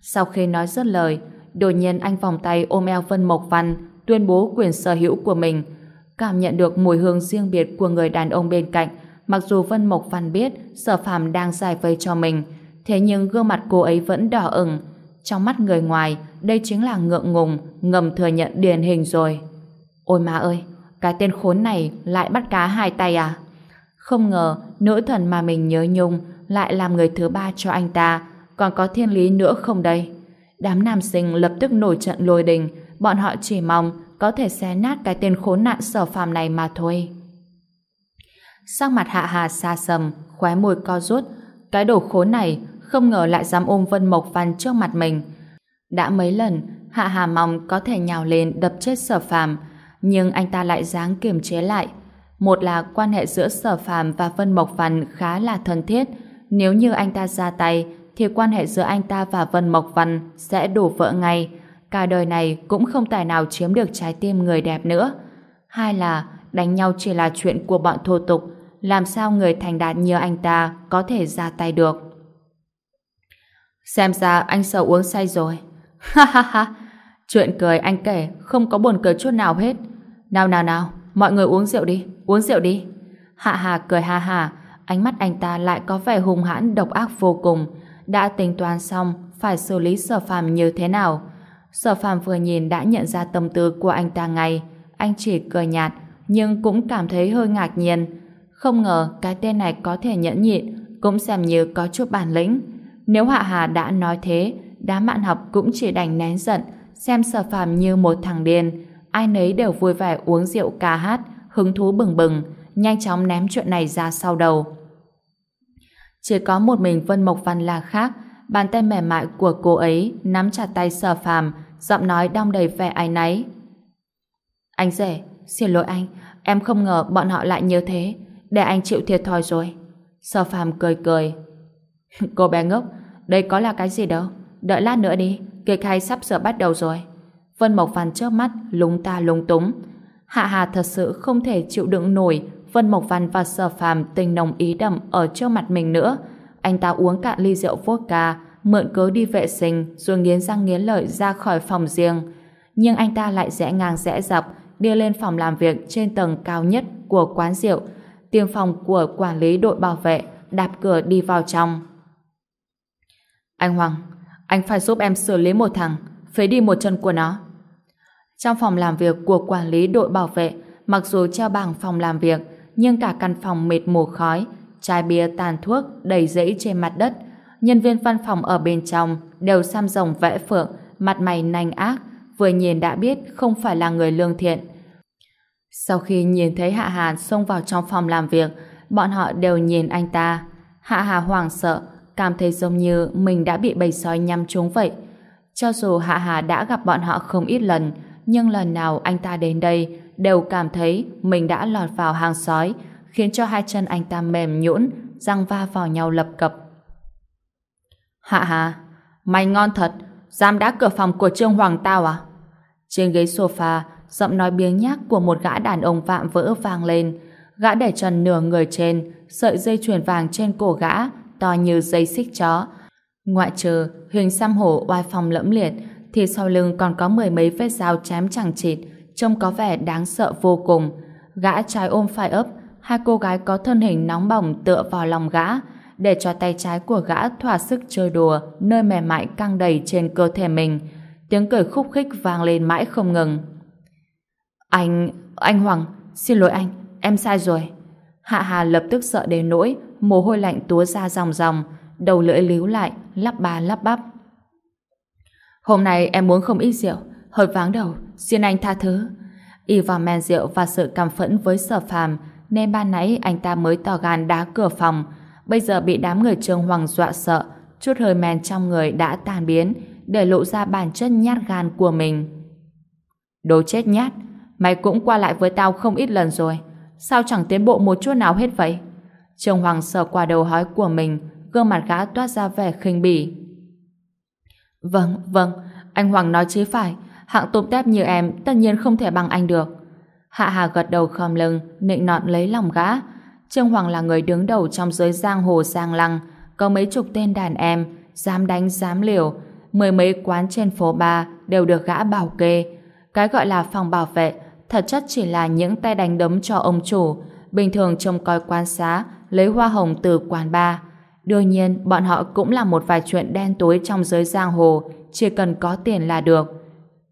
Sau khi nói dứt lời, đột nhiên anh vòng tay ôm eo Vân Mộc Văn, tuyên bố quyền sở hữu của mình. Cảm nhận được mùi hương riêng biệt của người đàn ông bên cạnh, mặc dù Vân Mộc Văn biết sở phàm đang giải vây cho mình, thế nhưng gương mặt cô ấy vẫn đỏ ửng. Trong mắt người ngoài, đây chính là ngượng ngùng, ngầm thừa nhận điển hình rồi. Ôi má ơi, cái tên khốn này lại bắt cá hai tay à? Không ngờ, nữ thần mà mình nhớ nhung lại làm người thứ ba cho anh ta, còn có thiên lý nữa không đây? Đám nam sinh lập tức nổi trận lôi đình, bọn họ chỉ mong có thể xé nát cái tên khốn nạn sở phàm này mà thôi. Sắc mặt hạ hà xa sầm, khóe môi co rút, cái đồ khốn này không ngờ lại dám ôm Vân Mộc Văn trước mặt mình. Đã mấy lần, Hạ Hà mong có thể nhào lên đập chết sở phàm, nhưng anh ta lại dáng kiềm chế lại. Một là quan hệ giữa sở phàm và Vân Mộc Văn khá là thân thiết. Nếu như anh ta ra tay, thì quan hệ giữa anh ta và Vân Mộc Văn sẽ đổ vỡ ngay. Cả đời này cũng không tài nào chiếm được trái tim người đẹp nữa. Hai là đánh nhau chỉ là chuyện của bọn thô tục, làm sao người thành đạt như anh ta có thể ra tay được. Xem ra anh sợ uống say rồi. [LAUGHS] Ha ha ha, chuyện cười anh kể không có buồn cười chút nào hết. Nào nào nào, mọi người uống rượu đi, uống rượu đi. Hạ Hà cười ha hà, ánh mắt anh ta lại có vẻ hung hãn độc ác vô cùng. Đã tính toán xong phải xử lý sở phàm như thế nào. Sở phàm vừa nhìn đã nhận ra tâm tư của anh ta ngay. Anh chỉ cười nhạt, nhưng cũng cảm thấy hơi ngạc nhiên. Không ngờ cái tên này có thể nhẫn nhịn, cũng xem như có chút bản lĩnh. Nếu Hạ Hà đã nói thế, đám bạn học cũng chỉ đành nén giận, xem sở phàm như một thằng điên. Ai nấy đều vui vẻ uống rượu ca hát, hứng thú bừng bừng, nhanh chóng ném chuyện này ra sau đầu. Chỉ có một mình Vân Mộc Văn là khác, bàn tay mềm mại của cô ấy nắm chặt tay sở phàm, giọng nói đong đầy vẻ áy náy. Anh rể, xin lỗi anh, em không ngờ bọn họ lại như thế, để anh chịu thiệt thòi rồi. Sở phàm cười cười. [LAUGHS] cô bé ngốc, đây có là cái gì đâu, đợi lát nữa đi, kịch hay sắp sửa bắt đầu rồi. Vân Mộc Văn chớp mắt, lúng ta lúng túng. Hạ Hà thật sự không thể chịu đựng nổi Vân Mộc Văn và Sở Phàm tình nồng ý đậm ở trước mặt mình nữa. Anh ta uống cạn ly rượu vodka, mượn cớ đi vệ sinh rồi nghiến răng nghiến lợi ra khỏi phòng riêng. Nhưng anh ta lại rẽ ngang rẽ dọc đi lên phòng làm việc trên tầng cao nhất của quán rượu, tiêm phòng của quản lý đội bảo vệ, đạp cửa đi vào trong. Anh Hoàng, anh phải giúp em xử lý một thằng, phế đi một chân của nó. Trong phòng làm việc của quản lý đội bảo vệ, mặc dù treo bảng phòng làm việc, nhưng cả căn phòng mệt mù khói, chai bia tàn thuốc đầy rẫy trên mặt đất. nhân viên văn phòng ở bên trong đều xăm rồng vẽ phượng, mặt mày nanh ác, vừa nhìn đã biết không phải là người lương thiện. Sau khi nhìn thấy Hạ Hà xông vào trong phòng làm việc, bọn họ đều nhìn anh ta. Hạ Hà hoảng sợ, cảm thấy giống như mình đã bị bầy sói nhắm trúng vậy. Cho dù Hạ Hà đã gặp bọn họ không ít lần, nhưng lần nào anh ta đến đây đều cảm thấy mình đã lọt vào hang sói, khiến cho hai chân anh ta mềm nhũn, răng va vào nhau lập cập. Hạ Hà, mày ngon thật, dám đá cửa phòng của Trương Hoàng tao à? Trên ghế sofa, giọng nói biếng nhác của một gã đàn ông vạm vỡ vang lên. Gã để trần nửa người trên, sợi dây chuyền vàng trên cổ gã, to như dây xích chó. Ngoại trừ huyền xăm hổ oai phong lẫm liệt, thì sau lưng còn có mười mấy vết dao chém chẳng chịt, trông có vẻ đáng sợ vô cùng. Gã trái ôm phải ấp, hai cô gái có thân hình nóng bỏng tựa vào lòng gã, để cho tay trái của gã thỏa sức chơi đùa nơi mềm mại căng đầy trên cơ thể mình. Tiếng cười khúc khích vang lên mãi không ngừng. Anh... anh Hoàng, xin lỗi anh, em sai rồi. Hạ Hà lập tức sợ đến nỗi, mồ hôi lạnh túa ra ròng ròng, đầu lưỡi líu lại, lắp ba lắp bắp. Hôm nay em muốn không ít rượu, hơi váng đầu, xin anh tha thứ. Y vào men rượu và sự căm phẫn với sở phàm, nên ban nãy anh ta mới tỏ gan đá cửa phòng, bây giờ bị đám người Trương Hoàng dọa sợ, chút hơi men trong người đã tan biến, để lộ ra bản chất nhát gan của mình. Đồ chết nhát, mày cũng qua lại với tao không ít lần rồi, sao chẳng tiến bộ một chút nào hết vậy? Trương Hoàng sờ qua đầu hói của mình, gương mặt gã toát ra vẻ khinh bỉ. Vâng, vâng, anh Hoàng nói chứ phải, hạng tôm tép như em tất nhiên không thể bằng anh được. Hạ Hà gật đầu khom lưng, nịnh nọt lấy lòng gã. Trương Hoàng là người đứng đầu trong giới giang hồ giang lăng, có mấy chục tên đàn em, dám đánh dám liều, mười mấy quán trên phố ba đều được gã bảo kê. Cái gọi là phòng bảo vệ, thật chất chỉ là những tay đánh đấm cho ông chủ, bình thường trông coi quan xá, lấy hoa hồng từ quán ba. Đương nhiên, bọn họ cũng là một vài chuyện đen tối trong giới giang hồ, chỉ cần có tiền là được.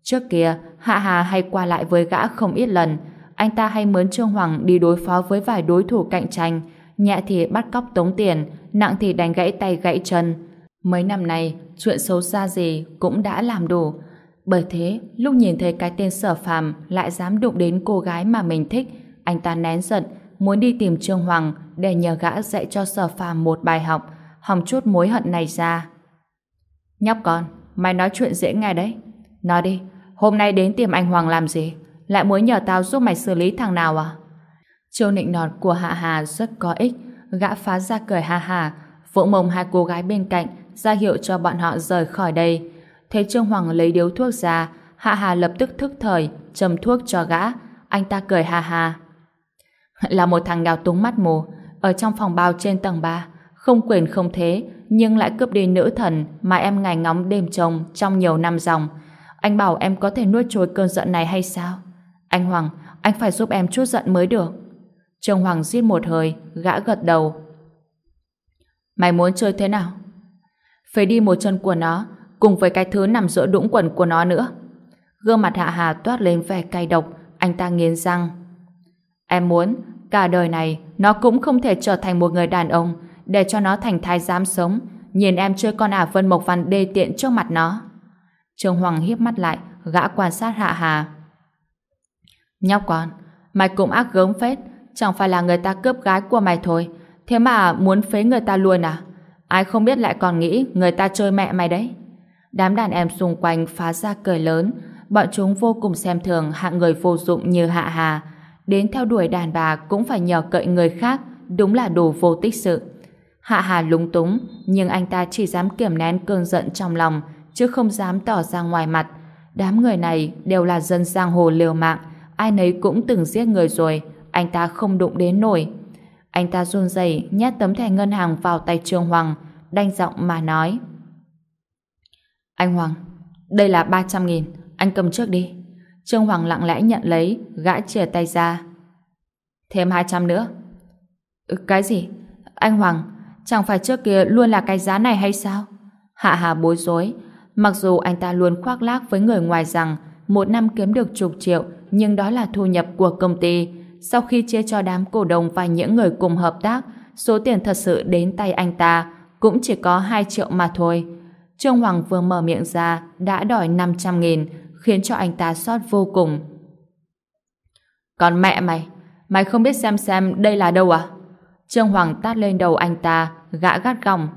Trước kia, Hạ Hà hay qua lại với gã không ít lần, anh ta hay mướn Trương Hoàng đi đối phó với vài đối thủ cạnh tranh, nhẹ thì bắt cóc tống tiền, nặng thì đánh gãy tay gãy chân. Mấy năm nay, chuyện xấu xa gì cũng đã làm đủ. Bởi thế, lúc nhìn thấy cái tên sở phàm lại dám đụng đến cô gái mà mình thích, anh ta nén giận, muốn đi tìm Trương Hoàng để nhờ gã dạy cho sở phàm một bài học, hòng chút mối hận này ra. Nhóc con, mày nói chuyện dễ nghe đấy. Nói đi, hôm nay đến tìm anh Hoàng làm gì? Lại muốn nhờ tao giúp mày xử lý thằng nào à? Chiêu nịnh nọt của Hạ Hà rất có ích, gã phá ra cười ha hà, vỗ mông hai cô gái bên cạnh, ra hiệu cho bọn họ rời khỏi đây. Thấy Trương Hoàng lấy điếu thuốc ra, Hạ Hà lập tức thức thời, châm thuốc cho gã. Anh ta cười ha ha. Là một thằng nghèo túng mắt mù, ở trong phòng bao trên tầng 3, không quyền không thế, nhưng lại cướp đi nữ thần mà em ngày ngóng đêm trông trong nhiều năm dòng. Anh bảo em có thể nuốt trôi cơn giận này hay sao? Anh Hoàng, anh phải giúp em chút giận mới được. Trương Hoàng giết một hơi, gã gật đầu. Mày muốn chơi thế nào? Phế đi một chân của nó, cùng với cái thứ nằm giữa đũng quần của nó nữa. Gương mặt Hạ Hà toát lên vẻ cay độc, anh ta nghiến răng. Em muốn, cả đời này, nó cũng không thể trở thành một người đàn ông, để cho nó thành thái giám sống, nhìn em chơi con ả Vân Mộc Văn đê tiện trước mặt nó. Trương Hoàng hiếp mắt lại, gã quan sát Hạ Hà. Nhóc con, mày cũng ác gớm phết, chẳng phải là người ta cướp gái của mày thôi, thế mà muốn phế người ta luôn à? Ai không biết lại còn nghĩ người ta chơi mẹ mày đấy. Đám đàn em xung quanh phá ra cười lớn, bọn chúng vô cùng xem thường hạng người vô dụng như Hạ Hà. Đến theo đuổi đàn bà cũng phải nhờ cậy người khác, đúng là đồ vô tích sự. Hạ Hà lúng túng, nhưng anh ta chỉ dám kiềm nén cơn giận trong lòng, chứ không dám tỏ ra ngoài mặt. Đám người này đều là dân giang hồ liều mạng, ai nấy cũng từng giết người rồi, anh ta không đụng đến nổi. Anh ta run rẩy nhét tấm thẻ ngân hàng vào tay Trương Hoàng, đanh giọng mà nói. Anh Hoàng, đây là 300 nghìn, anh cầm trước đi. Trương Hoàng lặng lẽ nhận lấy, gã chìa tay ra. Thêm 200 nữa. Ừ, cái gì? Anh Hoàng, chẳng phải trước kia luôn là cái giá này hay sao? Hạ Hà bối rối, mặc dù anh ta luôn khoác lác với người ngoài rằng một năm kiếm được chục triệu, nhưng đó là thu nhập của công ty. Sau khi chia cho đám cổ đông và những người cùng hợp tác, số tiền thật sự đến tay anh ta cũng chỉ có 2 triệu mà thôi. Trương Hoàng vừa mở miệng ra đã đòi 500 nghìn, khiến cho anh ta xót vô cùng. Còn mẹ mày, mày không biết xem xem đây là đâu à? Trương Hoàng tát lên đầu anh ta, gã gắt gỏng.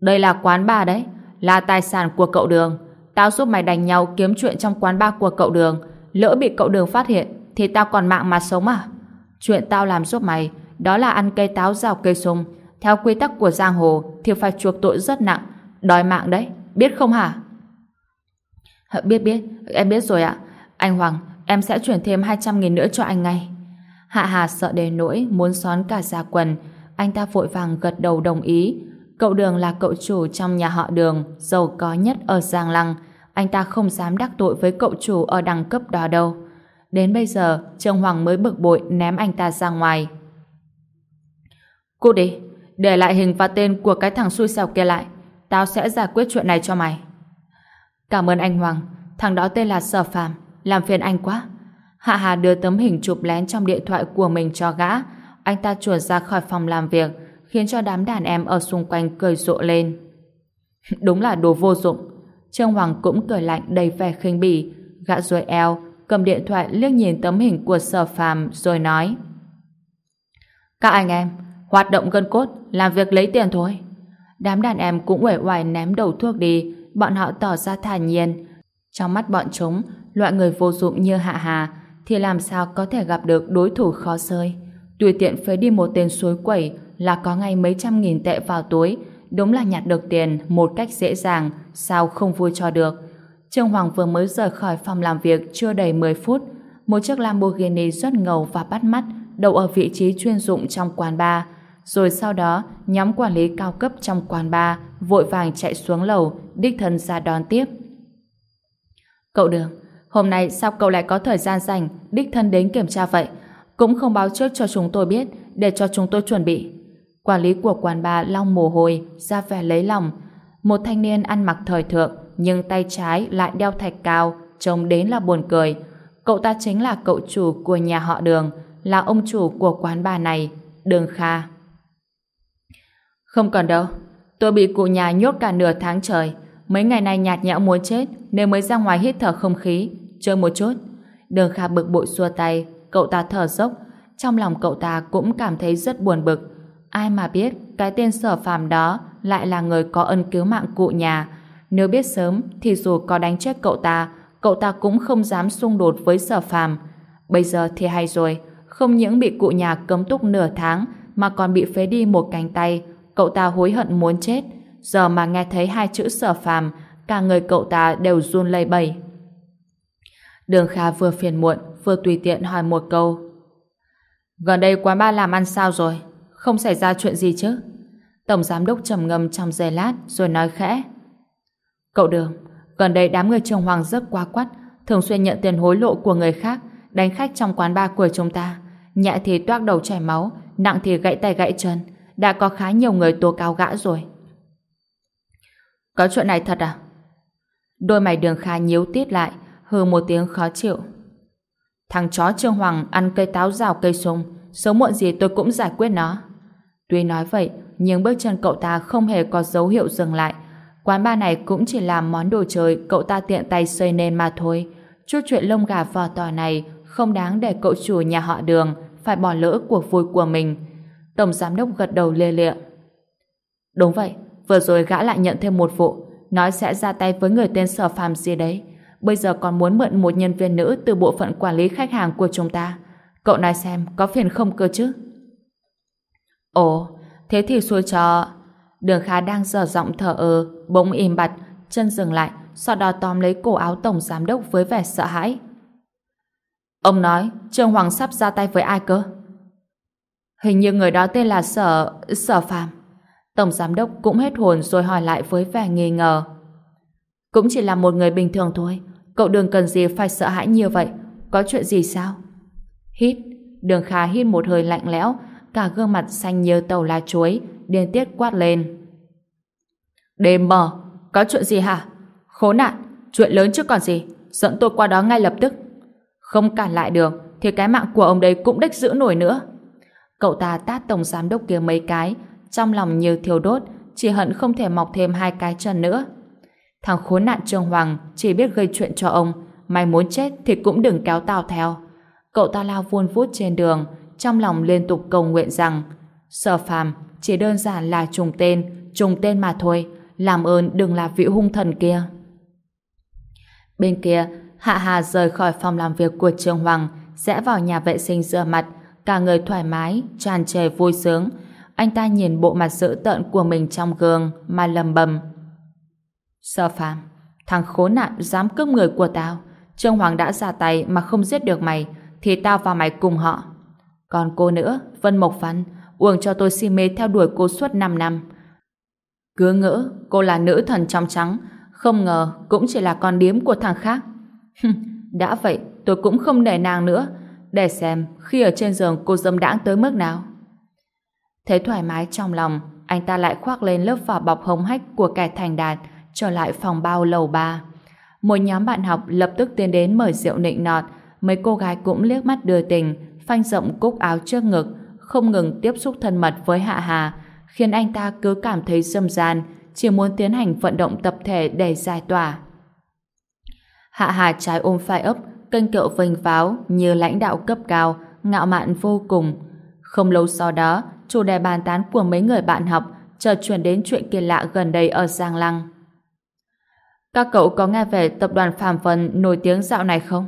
Đây là quán bar đấy, là tài sản của cậu Đường. Tao giúp mày đánh nhau kiếm chuyện trong quán bar của cậu Đường. Lỡ bị cậu Đường phát hiện, thì tao còn mạng mà sống à? Chuyện tao làm giúp mày, đó là ăn cây táo rào cây sung. Theo quy tắc của giang hồ, thì phải chuộc tội rất nặng, đòi mạng đấy, biết không hả? Biết biết, em biết rồi ạ. Anh Hoàng, em sẽ chuyển thêm 200 nghìn nữa cho anh ngay. Hạ Hà sợ đến nỗi muốn xón cả ra quần, anh ta vội vàng gật đầu đồng ý. Cậu Đường là cậu chủ trong nhà họ Đường, giàu có nhất ở Giang Lăng. Anh ta không dám đắc tội với cậu chủ ở đẳng cấp đó đâu. Đến bây giờ, Trương Hoàng mới bực bội ném anh ta ra ngoài. Cút đi, để lại hình và tên của cái thằng xui xẻo kia lại. Tao sẽ giải quyết chuyện này cho mày. Cảm ơn anh Hoàng, thằng đó tên là Sở Phạm, làm phiền anh quá. Hạ Hà đưa tấm hình chụp lén trong điện thoại của mình cho gã. Anh ta chuột ra khỏi phòng làm việc, khiến cho đám đàn em ở xung quanh cười rộ lên. [LAUGHS] Đúng là đồ vô dụng. Trương Hoàng cũng cười lạnh đầy vẻ khinh bỉ, gã rồi eo, cầm điện thoại liếc nhìn tấm hình của Sở Phạm rồi nói: "Các anh em, hoạt động gân cốt, làm việc lấy tiền thôi." Đám đàn em cũng uể oải ném đầu thuốc đi, bọn họ tỏ ra thản nhiên. Trong mắt bọn chúng, loại người vô dụng như Hạ Hà thì làm sao có thể gặp được đối thủ khó rơi. Tùy tiện phế đi một tên suối quẩy là có ngay mấy trăm nghìn tệ vào túi, đúng là nhặt được tiền một cách dễ dàng, sao không vui cho được. Trương Hoàng vừa mới rời khỏi phòng làm việc chưa đầy 10 phút, một chiếc Lamborghini rất ngầu và bắt mắt đậu ở vị trí chuyên dụng trong quán bar. Rồi sau đó, nhóm quản lý cao cấp trong quán bar vội vàng chạy xuống lầu, đích thân ra đón tiếp. Cậu Đường, hôm nay sao cậu lại có thời gian rảnh đích thân đến kiểm tra vậy? Cũng không báo trước cho chúng tôi biết để cho chúng tôi chuẩn bị. Quản lý của quán bar long mồ hôi, ra vẻ lấy lòng. Một thanh niên ăn mặc thời thượng, nhưng tay trái lại đeo thạch cao, trông đến là buồn cười. Cậu ta chính là cậu chủ của nhà họ Đường, là ông chủ của quán bar này, Đường Kha. Không còn đâu, tôi bị cụ nhà nhốt cả nửa tháng trời. Mấy ngày nay nhạt nhẽo muốn chết, nên mới ra ngoài hít thở không khí, chơi một chút. Đường Kha bực bội xua tay, cậu ta thở dốc. Trong lòng cậu ta cũng cảm thấy rất buồn bực. Ai mà biết cái tên sở phàm đó lại là người có ân cứu mạng cụ nhà. Nếu biết sớm thì dù có đánh chết cậu ta, cậu ta cũng không dám xung đột với sở phàm. Bây giờ thì hay rồi, không những bị cụ nhà cấm túc nửa tháng mà còn bị phế đi một cánh tay, cậu ta hối hận muốn chết. Giờ mà nghe thấy hai chữ sở phàm, cả người cậu ta đều run lây bẩy. Đường Kha vừa phiền muộn, vừa tùy tiện hỏi một câu. Gần đây quán ba làm ăn sao rồi? Không xảy ra chuyện gì chứ? Tổng giám đốc trầm ngâm trong giây lát rồi nói khẽ. Cậu Đường, gần đây đám người trường hoàng rất quá quắt, thường xuyên nhận tiền hối lộ của người khác, đánh khách trong quán bar của chúng ta. Nhẹ thì toát đầu chảy máu, nặng thì gãy tay gãy chân. Đã có khá nhiều người tố cáo gã rồi. Có chuyện này thật à? Đôi mày đường khá nhíu tít lại, hừ một tiếng khó chịu. Thằng chó Trương Hoàng ăn cây táo rào cây sung, sớm muộn gì tôi cũng giải quyết nó. Tuy nói vậy, nhưng bước chân cậu ta không hề có dấu hiệu dừng lại. Quán bar này cũng chỉ làm món đồ chơi cậu ta tiện tay xây nên mà thôi. Chút chuyện lông gà vò tỏi này không đáng để cậu chủ nhà họ đường phải bỏ lỡ cuộc vui của mình. Tổng giám đốc gật đầu lê lịa. Đúng vậy, vừa rồi gã lại nhận thêm một vụ, nói sẽ ra tay với người tên sở phàm gì đấy. Bây giờ còn muốn mượn một nhân viên nữ từ bộ phận quản lý khách hàng của chúng ta. Cậu nói xem, có phiền không cơ chứ? Ồ, thế thì xui cho... Đường Khá đang dở giọng thở ơ, bỗng im bặt, chân dừng lại, sau đó tóm lấy cổ áo tổng giám đốc với vẻ sợ hãi. Ông nói, Trương Hoàng sắp ra tay với ai cơ? Hình như người đó tên là Sở... Sở Phạm. Tổng giám đốc cũng hết hồn rồi hỏi lại với vẻ nghi ngờ. Cũng chỉ là một người bình thường thôi. Cậu đường cần gì phải sợ hãi như vậy? Có chuyện gì sao? Hít. Đường Khá hít một hơi lạnh lẽo, cả gương mặt xanh như tàu lá chuối, điên tiết quát lên. Đêm mờ, có chuyện gì hả? Khốn nạn, chuyện lớn chứ còn gì, dẫn tôi qua đó ngay lập tức. Không cản lại được, thì cái mạng của ông đấy cũng đếch giữ nổi nữa. Cậu ta tát tổng giám đốc kia mấy cái, trong lòng như thiêu đốt, chỉ hận không thể mọc thêm hai cái chân nữa. Thằng khốn nạn Trương Hoàng chỉ biết gây chuyện cho ông, mày muốn chết thì cũng đừng kéo tao theo. Cậu ta lao vuôn vút trên đường, trong lòng liên tục cầu nguyện rằng Sở phàm chỉ đơn giản là trùng tên, trùng tên mà thôi, làm ơn đừng là vị hung thần kia. Bên kia, Hạ Hà rời khỏi phòng làm việc của Trương Hoàng, rẽ vào nhà vệ sinh rửa mặt, cả người thoải mái, tràn trề vui sướng. Anh ta nhìn bộ mặt dữ tợn của mình trong gương mà lầm bầm. Sơ phàm, thằng khốn nạn dám cướp người của tao. Trương Hoàng đã ra tay mà không giết được mày, thì tao và mày cùng họ. Còn cô nữa, Vân Mộc Văn, uổng cho tôi si mê theo đuổi cô suốt 5 năm. Cứ ngỡ cô là nữ thần trong trắng, không ngờ cũng chỉ là con điếm của thằng khác. Đã vậy, tôi cũng không để nàng nữa, để xem khi ở trên giường cô dâm đãng tới mức nào. Thấy thoải mái trong lòng, anh ta lại khoác lên lớp vỏ bọc hống hách của kẻ thành đạt, trở lại phòng bao lầu ba. Một nhóm bạn học lập tức tiến đến mời rượu nịnh nọt, mấy cô gái cũng liếc mắt đưa tình, phanh rộng cúc áo trước ngực, không ngừng tiếp xúc thân mật với Hạ Hà, khiến anh ta cứ cảm thấy dâm gian, chỉ muốn tiến hành vận động tập thể để giải tỏa. Hạ Hà trái ôm phải ấp, kênh kiệu phình pháo như lãnh đạo cấp cao, ngạo mạn vô cùng. Không lâu sau đó, chủ đề bàn tán của mấy người bạn học chợt chuyển đến chuyện kỳ lạ gần đây ở Giang Lăng. Các cậu có nghe về tập đoàn Phạm Vân nổi tiếng dạo này không?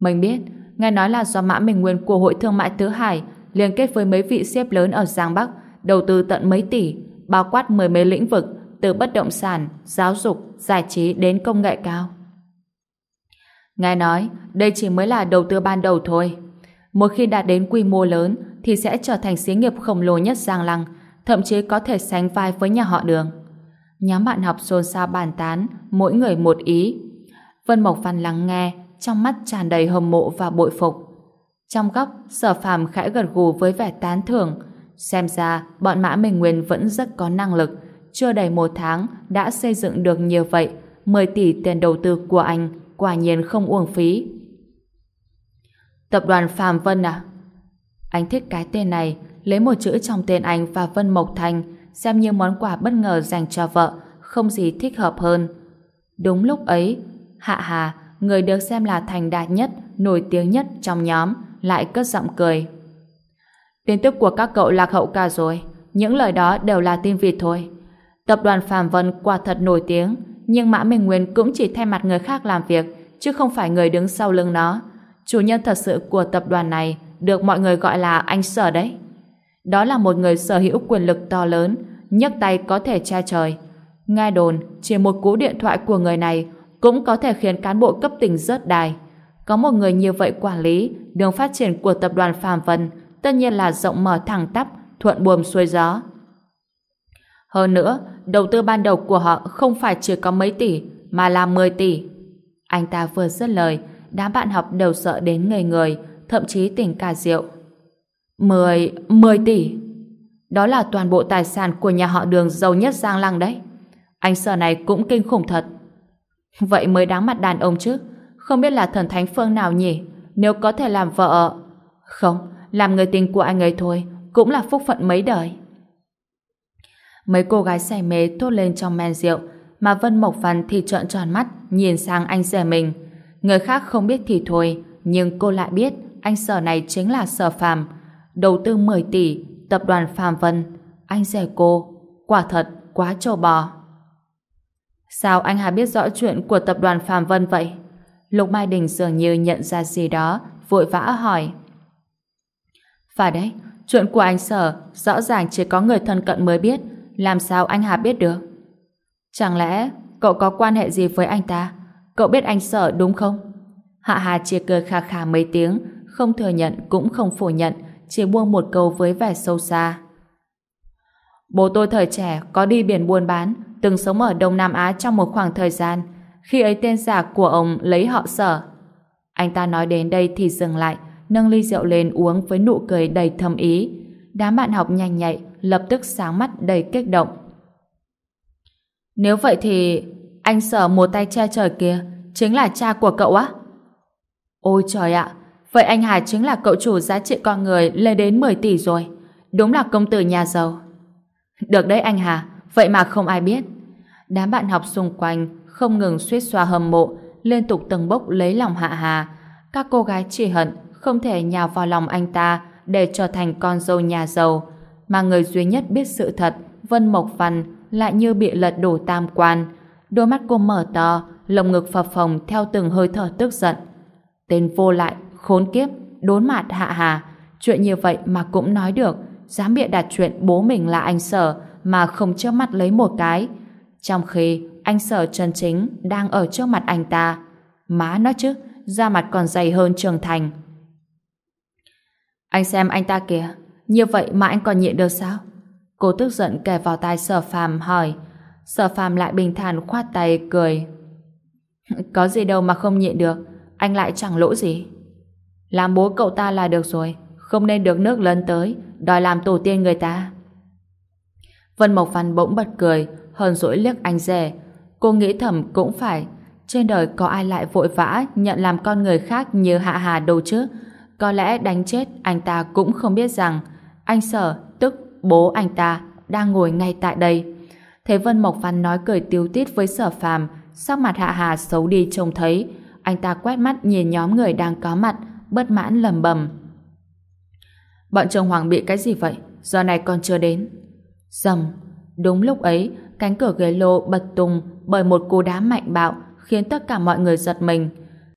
Mình biết, nghe nói là do Mã Minh Nguyên của Hội Thương mại Tứ Hải liên kết với mấy vị xếp lớn ở Giang Bắc đầu tư tận mấy tỷ, bao quát mười mấy lĩnh vực từ bất động sản, giáo dục, giải trí đến công nghệ cao. Nghe nói, đây chỉ mới là đầu tư ban đầu thôi. Một khi đạt đến quy mô lớn thì sẽ trở thành xí nghiệp khổng lồ nhất Giang Lăng, thậm chí có thể sánh vai với nhà họ đường. Nhóm bạn học xôn xao bàn tán, mỗi người một ý. Vân Mộc Văn lắng nghe, trong mắt tràn đầy hâm mộ và bội phục. Trong góc, sở phàm khẽ gật gù với vẻ tán thưởng. Xem ra, bọn Mã Minh Nguyên vẫn rất có năng lực. Chưa đầy một tháng đã xây dựng được nhiều vậy. 10 tỷ tiền đầu tư của anh quả nhiên không uổng phí. Tập đoàn Phạm Vân à? Anh thích cái tên này, lấy một chữ trong tên anh và Vân Mộc Thành xem như món quà bất ngờ dành cho vợ, không gì thích hợp hơn. Đúng lúc ấy, Hạ Hà, người được xem là thành đạt nhất, nổi tiếng nhất trong nhóm, lại cất giọng cười. Tin tức của các cậu lạc hậu cả rồi, những lời đó đều là tin vịt thôi. Tập đoàn Phạm Vân quả thật nổi tiếng, nhưng Mã Minh Nguyên cũng chỉ thay mặt người khác làm việc, chứ không phải người đứng sau lưng nó. Chủ nhân thật sự của tập đoàn này được mọi người gọi là anh sở đấy. Đó là một người sở hữu quyền lực to lớn, nhấc tay có thể che trời. Nghe đồn, chỉ một cú điện thoại của người này cũng có thể khiến cán bộ cấp tỉnh rớt đài. Có một người như vậy quản lý, đường phát triển của tập đoàn Phạm Vân tất nhiên là rộng mở thẳng tắp, thuận buồm xuôi gió. Hơn nữa, đầu tư ban đầu của họ không phải chỉ có mấy tỷ, mà là 10 tỷ. Anh ta vừa dứt lời, đám bạn học đều sợ đến ngây người, thậm chí tỉnh cả rượu. 10, 10 tỷ. Đó là toàn bộ tài sản của nhà họ đường giàu nhất Giang Lăng đấy. Anh sở này cũng kinh khủng thật. Vậy mới đáng mặt đàn ông chứ. Không biết là thần thánh phương nào nhỉ? Nếu có thể làm vợ... Không, làm người tình của anh ấy thôi, cũng là phúc phận mấy đời. Mấy cô gái say mê thốt lên trong men rượu, mà Vân Mộc phần thì trợn tròn mắt, nhìn sang anh rể mình. Người khác không biết thì thôi, nhưng cô lại biết anh sở này chính là sở phàm. Đầu tư 10 tỷ, tập đoàn Phàm Vân. Anh rể cô, quả thật, quá trâu bò. Sao anh Hà biết rõ chuyện của tập đoàn Phàm Vân vậy? Lục Mai Đình dường như nhận ra gì đó, vội vã hỏi. Phải đấy, chuyện của anh sở rõ ràng chỉ có người thân cận mới biết, làm sao anh Hà biết được? Chẳng lẽ cậu có quan hệ gì với anh ta? Cậu biết anh sợ đúng không? Hạ Hà chia cười khà khà mấy tiếng, không thừa nhận cũng không phủ nhận, chỉ buông một câu với vẻ sâu xa. Bố tôi thời trẻ có đi biển buôn bán, từng sống ở Đông Nam Á trong một khoảng thời gian. Khi ấy tên giả của ông lấy họ sở. Anh ta nói đến đây thì dừng lại, nâng ly rượu lên uống với nụ cười đầy thâm ý. Đám bạn học nhanh nhạy, lập tức sáng mắt đầy kích động. Nếu vậy thì anh sở một tay che trời kia chính là cha của cậu á? Ôi trời ạ, vậy anh Hà chính là cậu chủ giá trị con người lên đến 10 tỷ rồi. Đúng là công tử nhà giàu. Được đấy anh Hà, Vậy mà không ai biết. Đám bạn học xung quanh không ngừng suýt xoa hâm mộ, liên tục từng bốc lấy lòng Hạ Hà. Các cô gái chỉ hận không thể nhào vào lòng anh ta để trở thành con dâu nhà giàu. Mà người duy nhất biết sự thật, Vân Mộc Văn lại như bị lật đổ tam quan. Đôi mắt cô mở to, lồng ngực phập phồng theo từng hơi thở tức giận. Tên vô lại, khốn kiếp, đốn mặt Hạ Hà. Chuyện như vậy mà cũng nói được, dám bịa đặt chuyện bố mình là anh Sở mà không chớp mắt lấy một cái. Trong khi anh Sở chân chính đang ở trước mặt anh ta. Má nó chứ, da mặt còn dày hơn Trường Thành. Anh xem anh ta kìa, như vậy mà anh còn nhịn được sao? Cô tức giận kề vào tai Sở Phàm hỏi. Sở Phàm lại bình thản khoát tay cười. [LAUGHS] Có gì đâu mà không nhịn được, anh lại chẳng lỗ gì. Làm bố cậu ta là được rồi, không nên được nước lớn tới, đòi làm tổ tiên người ta. Vân Mộc Văn bỗng bật cười, hờn dỗi liếc anh rẻ. Cô nghĩ thầm cũng phải, trên đời có ai lại vội vã nhận làm con người khác như Hạ Hà đâu chứ. Có lẽ đánh chết anh ta cũng không biết rằng anh sở, tức bố anh ta, đang ngồi ngay tại đây. Thế Vân Mộc Văn nói cười tiêu tít với sở phàm, sắc mặt Hạ Hà xấu đi trông thấy. Anh ta quét mắt nhìn nhóm người đang có mặt, bất mãn lầm bầm. Bọn chồng Hoàng bị cái gì vậy? Giờ này còn chưa đến. Dầm. Đúng lúc ấy, cánh cửa ghế lô bật tung bởi một cú đá mạnh bạo khiến tất cả mọi người giật mình.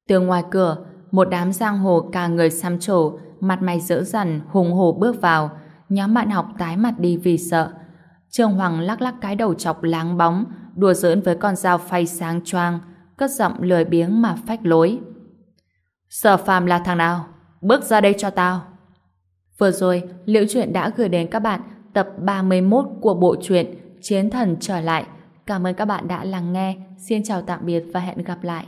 Từ ngoài cửa, một đám giang hồ cả người xăm trổ, mặt mày dữ dằn, hùng hổ bước vào. Nhóm bạn học tái mặt đi vì sợ. Trương Hoàng lắc lắc cái đầu chọc láng bóng, đùa giỡn với con dao phay sáng choang, cất giọng lười biếng mà phách lối. Sở phàm là thằng nào? Bước ra đây cho tao. Vừa rồi, Liễu Chuyện đã gửi đến các bạn tập 31 của bộ truyện Chiến Thần Trở Lại. Cảm ơn các bạn đã lắng nghe. Xin chào tạm biệt và hẹn gặp lại.